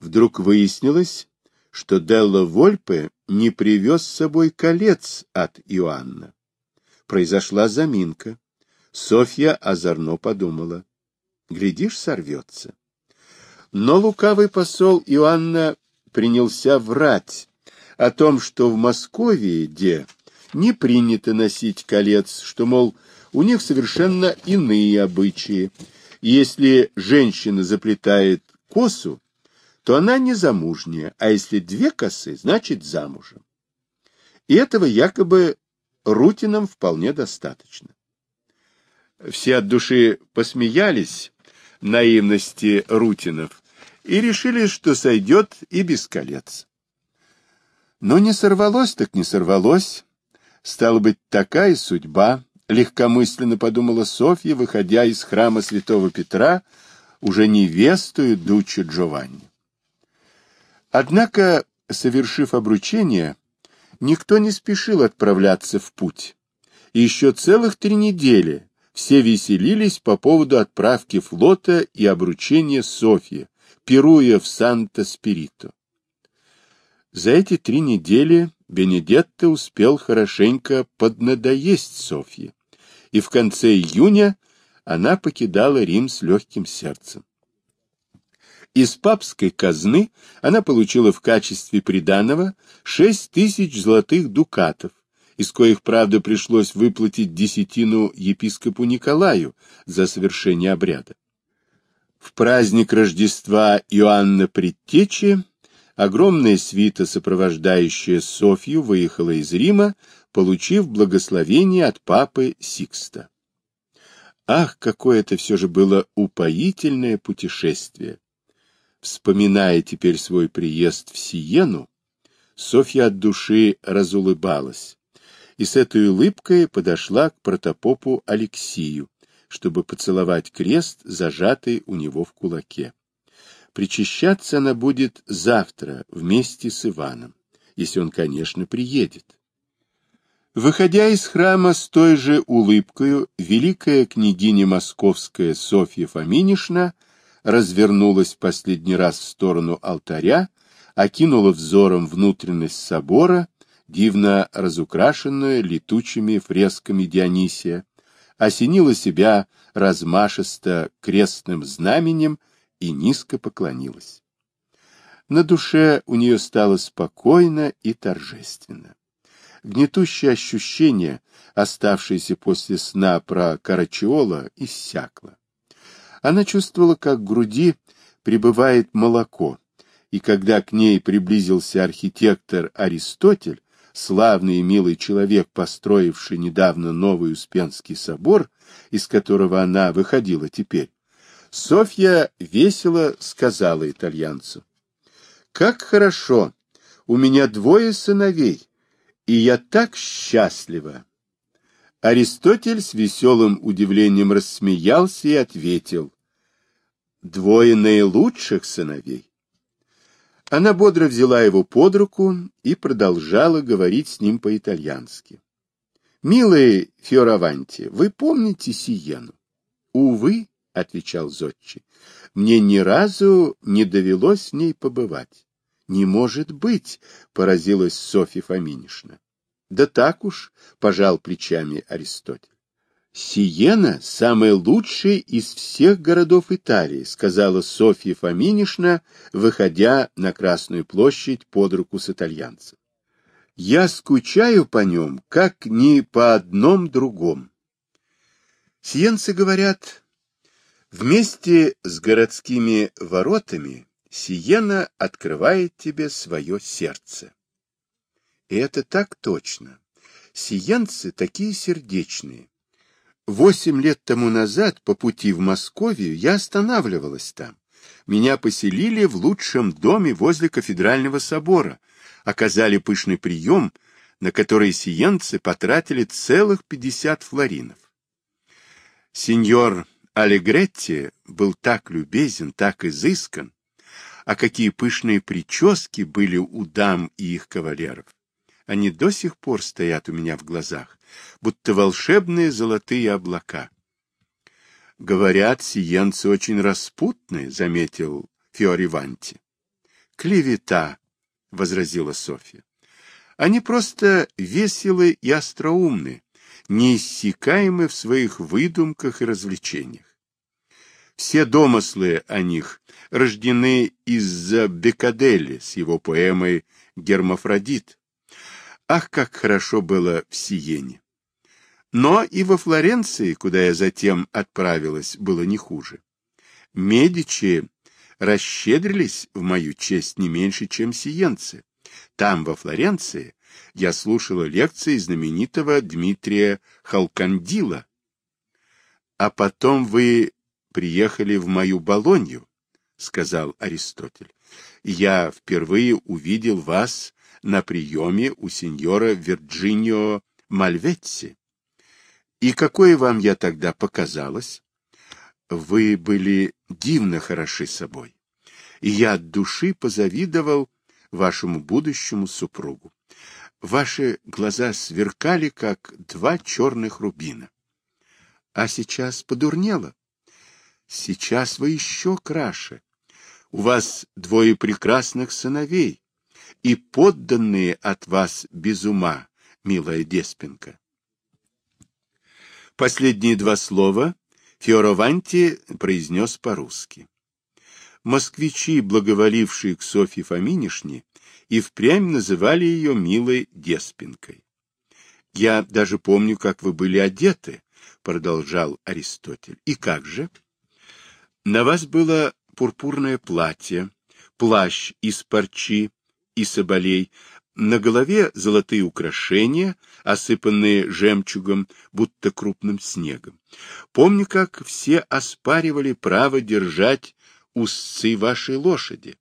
Вдруг выяснилось, что Делла Вольпе не привез с собой колец от Иоанна. Произошла заминка. Софья озорно подумала. Глядишь, сорвется. Но лукавый посол Иоанна принялся врать о том, что в Москве, где не принято носить колец, что, мол, у них совершенно иные обычаи. Если женщина заплетает косу, то она не замужняя, а если две косы, значит замужем. И этого якобы Рутинам вполне достаточно. Все от души посмеялись наивности Рутинов и решили, что сойдет и без колец. Но не сорвалось так не сорвалось. Стала быть, такая судьба, легкомысленно подумала Софья, выходя из храма святого Петра, уже невестую Дуччо Джованни. Однако, совершив обручение, никто не спешил отправляться в путь. Еще целых три недели все веселились по поводу отправки флота и обручения Софьи, пируя в Санта-Спирито. За эти три недели Бенедетто успел хорошенько поднадоесть Софье, и в конце июня она покидала Рим с легким сердцем. Из папской казны она получила в качестве приданого шесть тысяч золотых дукатов, из коих, правда, пришлось выплатить десятину епископу Николаю за совершение обряда. В праздник Рождества Иоанна Предтечи огромная свита, сопровождающая Софью, выехала из Рима, получив благословение от папы Сикста. Ах, какое это все же было упоительное путешествие! Вспоминая теперь свой приезд в Сиену, Софья от души разулыбалась и с этой улыбкой подошла к протопопу Алексию, чтобы поцеловать крест, зажатый у него в кулаке. Причащаться она будет завтра вместе с Иваном, если он, конечно, приедет. Выходя из храма с той же улыбкою, великая княгиня московская Софья Фоминишна развернулась последний раз в сторону алтаря, окинула взором внутренность собора, дивно разукрашенную летучими фресками Дионисия, осенила себя размашисто крестным знаменем и низко поклонилась. На душе у нее стало спокойно и торжественно. Гнетущее ощущение, оставшееся после сна про Карачиола, иссякло. Она чувствовала, как в груди прибывает молоко, и когда к ней приблизился архитектор Аристотель, славный и милый человек, построивший недавно новый Успенский собор, из которого она выходила теперь, Софья весело сказала итальянцу, «Как хорошо! У меня двое сыновей, и я так счастлива!» Аристотель с веселым удивлением рассмеялся и ответил, «Двое наилучших сыновей». Она бодро взяла его под руку и продолжала говорить с ним по-итальянски. «Милый Фиораванти, вы помните Сиену?» «Увы», — отвечал Зодчий, — «мне ни разу не довелось с ней побывать». «Не может быть!» — поразилась Софья Фоминишна. «Да так уж», — пожал плечами Аристотель. «Сиена — самый лучший из всех городов Италии», — сказала Софья Фоминишна, выходя на Красную площадь под руку с итальянцем. «Я скучаю по нем, как ни по одном другом». Сиенцы говорят, вместе с городскими воротами Сиена открывает тебе свое сердце. И это так точно. Сиенцы такие сердечные Восемь лет тому назад по пути в Московию я останавливалась там. Меня поселили в лучшем доме возле кафедрального собора, оказали пышный прием, на который сиенцы потратили целых пятьдесят флоринов. Сеньор Алегретти был так любезен, так изыскан, а какие пышные прически были у дам и их кавалеров. Они до сих пор стоят у меня в глазах, будто волшебные золотые облака. Говорят, сиенцы очень распутные, заметил Фиориванти. Клевета, — возразила Софья. Они просто веселы и остроумны, неиссякаемы в своих выдумках и развлечениях. Все домыслы о них рождены из-за Бекадели с его поэмой «Гермафродит». Ах, как хорошо было в Сиене! Но и во Флоренции, куда я затем отправилась, было не хуже. Медичи расщедрились в мою честь не меньше, чем сиенцы. Там, во Флоренции, я слушала лекции знаменитого Дмитрия Халкандила. А потом вы приехали в мою Болонью, — сказал Аристотель. Я впервые увидел вас на приеме у сеньора Вирджинио Мальветти. И какое вам я тогда показалось? Вы были дивно хороши собой, и я от души позавидовал вашему будущему супругу. Ваши глаза сверкали, как два черных рубина. А сейчас подурнело. Сейчас вы еще краше. У вас двое прекрасных сыновей, и подданные от вас без ума, милая Деспинка. Последние два слова Фиорованти произнес по-русски. Москвичи, благоволившие к Софье Фоминишне, и впрямь называли ее милой Деспинкой. «Я даже помню, как вы были одеты», — продолжал Аристотель. «И как же?» «На вас было пурпурное платье, плащ из парчи и соболей, на голове золотые украшения, осыпанные жемчугом, будто крупным снегом. Помню, как все оспаривали право держать узцы вашей лошади.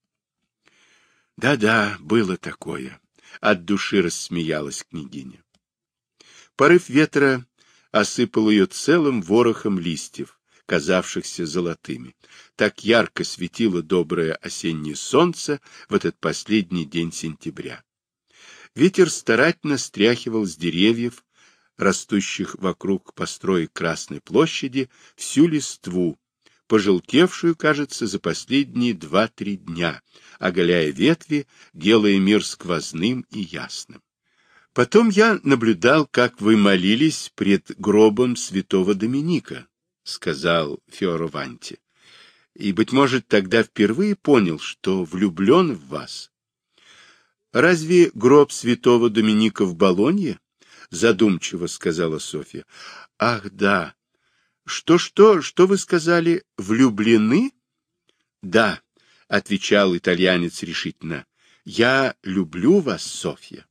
Да-да, было такое. От души рассмеялась княгиня. Порыв ветра осыпал ее целым ворохом листьев, казавшихся золотыми. Так ярко светило доброе осеннее солнце в этот последний день сентября. Ветер старательно стряхивал с деревьев, растущих вокруг построек Красной площади, всю листву, пожелтевшую, кажется, за последние два-три дня, оголяя ветви, делая мир сквозным и ясным. Потом я наблюдал, как вы молились пред гробом святого Доминика, — сказал Фиорованти, — и, быть может, тогда впервые понял, что влюблен в вас. Разве гроб святого Доминика в Болонье? Задумчиво сказала Софья. Ах, да. Что-что, что вы сказали, влюблены? Да, отвечал итальянец решительно. Я люблю вас, Софья.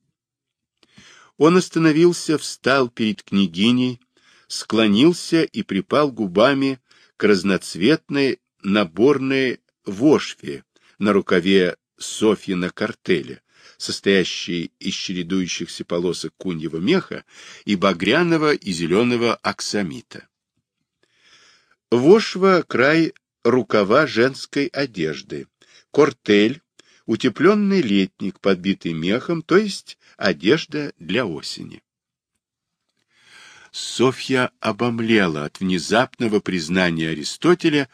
Он остановился, встал перед княгиней, склонился и припал губами к разноцветной наборной вошве на рукаве Софьина картеля, состоящий из чередующихся полосок куньего меха и багряного и зеленого аксамита. Вошва — край рукава женской одежды, кортель — утепленный летник, подбитый мехом, то есть одежда для осени. Софья обомлела от внезапного признания Аристотеля,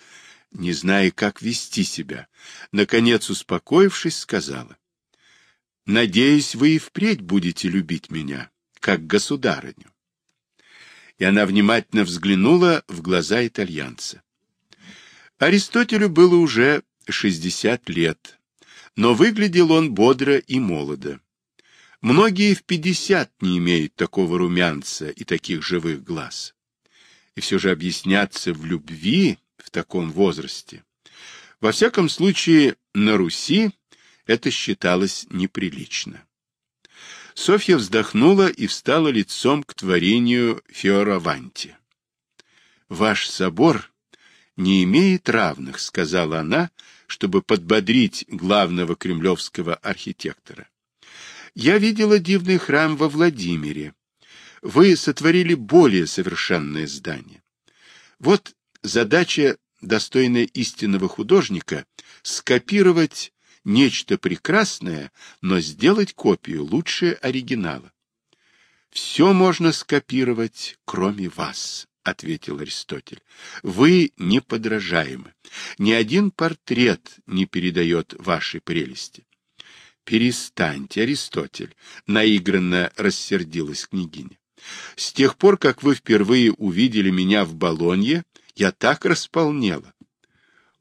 не зная, как вести себя. Наконец, успокоившись, сказала. Надеюсь, вы и впредь будете любить меня, как государыню. И она внимательно взглянула в глаза итальянца. Аристотелю было уже шестьдесят лет, но выглядел он бодро и молодо. Многие в пятьдесят не имеют такого румянца и таких живых глаз. И все же объясняться в любви в таком возрасте. Во всяком случае, на Руси это считалось неприлично. Софья вздохнула и встала лицом к творению Фиораванти. «Ваш собор не имеет равных», — сказала она, чтобы подбодрить главного кремлевского архитектора. «Я видела дивный храм во Владимире. Вы сотворили более совершенное здание. Вот задача, достойная истинного художника, скопировать нечто прекрасное, но сделать копию лучше оригинала. Все можно скопировать, кроме вас, ответил Аристотель. Вы неподражаемы. Ни один портрет не передает вашей прелести. Перестаньте, Аристотель, наигранно рассердилась княгиня. С тех пор, как вы впервые увидели меня в Болонье, я так располнела.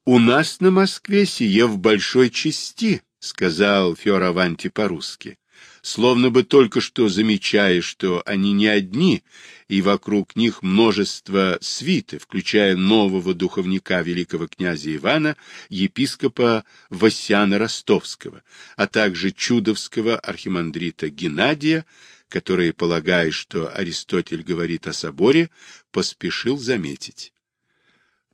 У нас на Москве сие в большой части, сказал Фиораванти по-русски словно бы только что замечая, что они не одни, и вокруг них множество свиты, включая нового духовника великого князя Ивана, епископа Васяна Ростовского, а также чудовского архимандрита Геннадия, который, полагая, что Аристотель говорит о соборе, поспешил заметить.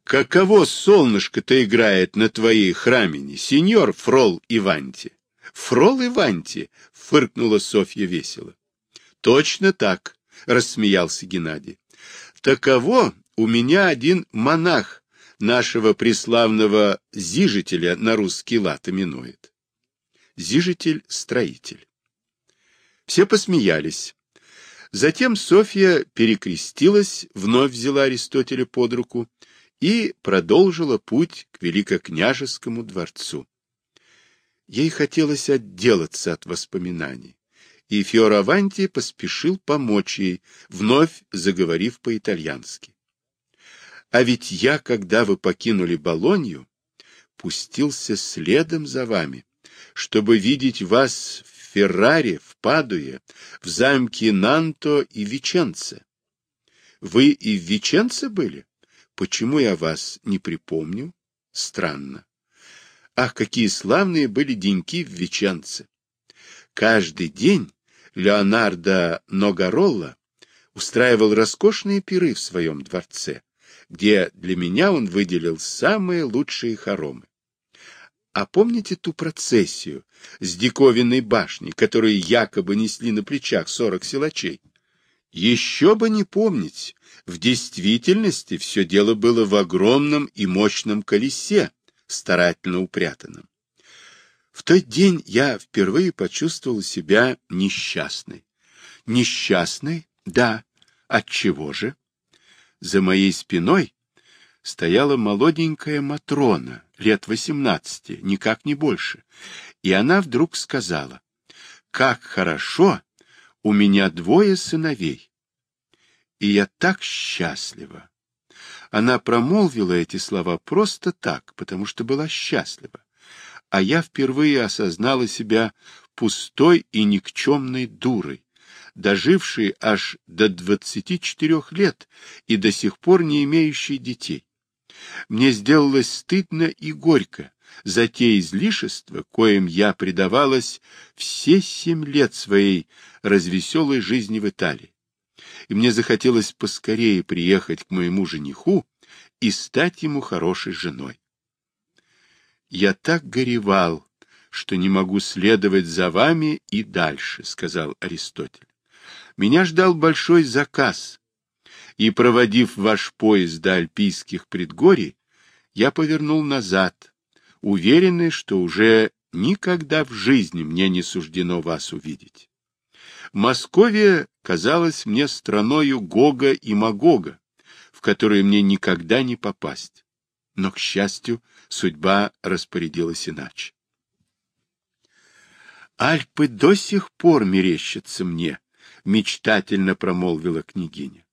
«Каково солнышко-то играет на твоей храмине, сеньор Фрол Иванти?» Фрол Иванти, — фыркнула Софья весело. — Точно так, — рассмеялся Геннадий. — Таково у меня один монах нашего преславного зижителя на русский лад именует. Зижитель-строитель. Все посмеялись. Затем Софья перекрестилась, вновь взяла Аристотеля под руку и продолжила путь к великокняжескому дворцу. Ей хотелось отделаться от воспоминаний, и Фиораванти поспешил помочь ей, вновь заговорив по-итальянски. «А ведь я, когда вы покинули Болонью, пустился следом за вами, чтобы видеть вас в Ферраре, в Падуе, в замке Нанто и Веченце. Вы и в Веченце были? Почему я вас не припомню? Странно. Ах, какие славные были деньки в Веченце! Каждый день Леонардо Ногаролла устраивал роскошные пиры в своем дворце, где для меня он выделил самые лучшие хоромы. А помните ту процессию с диковинной башней, которую якобы несли на плечах сорок силачей? Еще бы не помнить, в действительности все дело было в огромном и мощном колесе, старательно упрятанным. В тот день я впервые почувствовал себя несчастной. Несчастной? Да. От чего же? За моей спиной стояла молоденькая Матрона, лет восемнадцати, никак не больше, и она вдруг сказала, «Как хорошо! У меня двое сыновей, и я так счастлива!» Она промолвила эти слова просто так, потому что была счастлива. А я впервые осознала себя пустой и никчемной дурой, дожившей аж до двадцати четырех лет и до сих пор не имеющей детей. Мне сделалось стыдно и горько за те излишества, коим я предавалась все семь лет своей развеселой жизни в Италии и мне захотелось поскорее приехать к моему жениху и стать ему хорошей женой. «Я так горевал, что не могу следовать за вами и дальше», — сказал Аристотель. «Меня ждал большой заказ, и, проводив ваш поезд до Альпийских предгорий, я повернул назад, уверенный, что уже никогда в жизни мне не суждено вас увидеть. Московия казалась мне страною Гога и Магога, в которую мне никогда не попасть. Но, к счастью, судьба распорядилась иначе. Альпы до сих пор мерещатся мне, — мечтательно промолвила княгиня.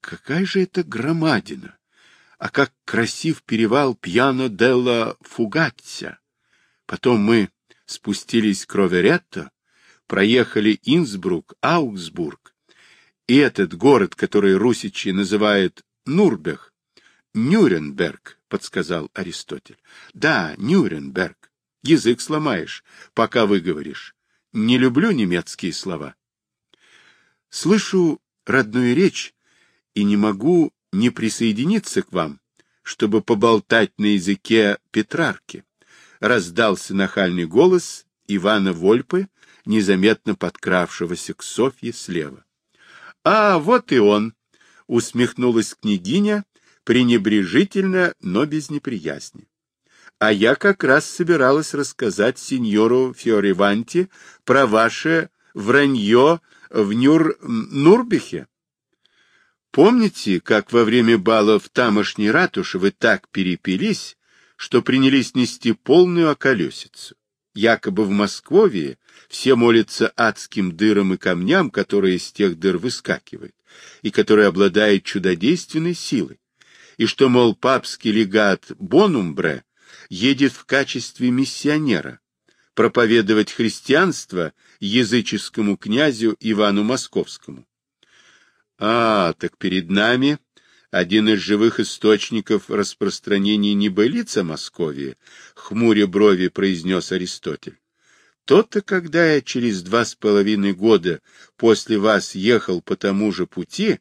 Какая же это громадина! А как красив перевал Пьяно делла Фугатся! Потом мы спустились к Роверетто, проехали Инсбрук, Аугсбург, и этот город, который русичи называют Нурбех, Нюрнберг, подсказал Аристотель. Да, Нюрнберг. Язык сломаешь, пока выговоришь. Не люблю немецкие слова. Слышу родную речь и не могу не присоединиться к вам, чтобы поболтать на языке Петрарки. Раздался нахальный голос Ивана Вольпы, незаметно подкравшегося к Софье слева. — А, вот и он! — усмехнулась княгиня, пренебрежительно, но без неприязни. — А я как раз собиралась рассказать сеньору Фиориванти про ваше вранье в Нюр... Нурбихе. Помните, как во время бала в тамошней ратуше вы так перепились, что принялись нести полную околесицу? Якобы в Москве все молятся адским дырам и камням, которые из тех дыр выскакивают, и которые обладают чудодейственной силой, и что, мол, папский легат Бонумбре едет в качестве миссионера проповедовать христианство языческому князю Ивану Московскому. А, так перед нами один из живых источников распространения небылиц о Московии, хмуря брови произнес Аристотель. То-то, когда я через два с половиной года после вас ехал по тому же пути,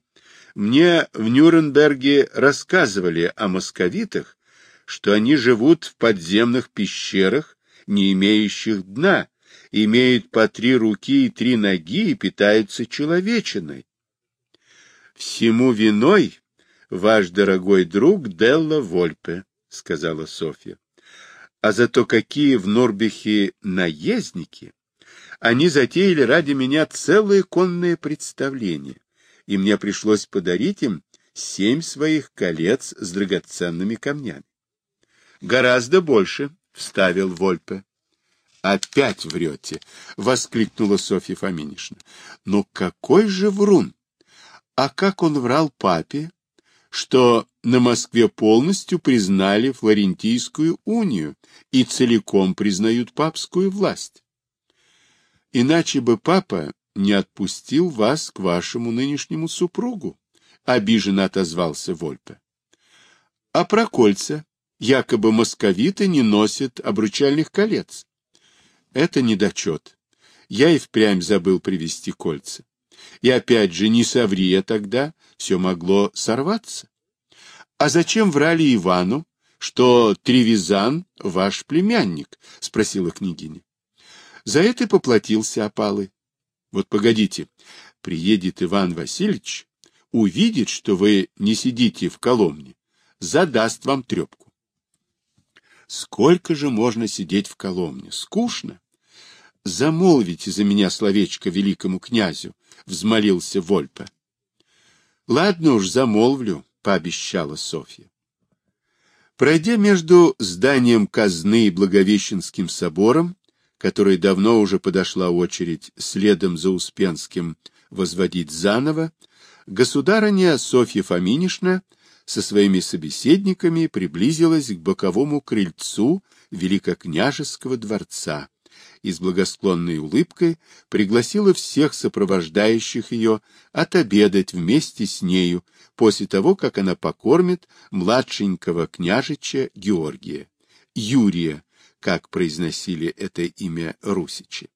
мне в Нюрнберге рассказывали о московитах, что они живут в подземных пещерах, не имеющих дна, имеют по три руки и три ноги и питаются человечиной. Всему виной ваш дорогой друг Делла Вольпе, — сказала Софья. А зато какие в Норбихе наездники! Они затеяли ради меня целое конное представление, и мне пришлось подарить им семь своих колец с драгоценными камнями. — Гораздо больше, — вставил Вольпе. — Опять врете! — воскликнула Софья Фоминишна. — Но какой же врун! А как он врал папе, что на Москве полностью признали Флорентийскую унию и целиком признают папскую власть. Иначе бы папа не отпустил вас к вашему нынешнему супругу, — обиженно отозвался Вольпе. А про кольца якобы московиты не носят обручальных колец. Это недочет. Я и впрямь забыл привезти кольца. И опять же, не соври я тогда, все могло сорваться. А зачем врали Ивану, что Тревизан ваш племянник? — спросила княгиня. За это поплатился опалы. Вот погодите, приедет Иван Васильевич, увидит, что вы не сидите в Коломне, задаст вам трепку. Сколько же можно сидеть в Коломне? Скучно. Замолвите за меня словечко великому князю, — взмолился Вольпа. — Ладно уж, замолвлю, — пообещала Софья. Пройдя между зданием казны и Благовещенским собором, которой давно уже подошла очередь следом за Успенским возводить заново, государыня Софья Фоминишна со своими собеседниками приблизилась к боковому крыльцу Великокняжеского дворца, и с благосклонной улыбкой пригласила всех сопровождающих ее отобедать вместе с нею после того, как она покормит младшенького княжича Георгия, Юрия, как произносили это имя русичи.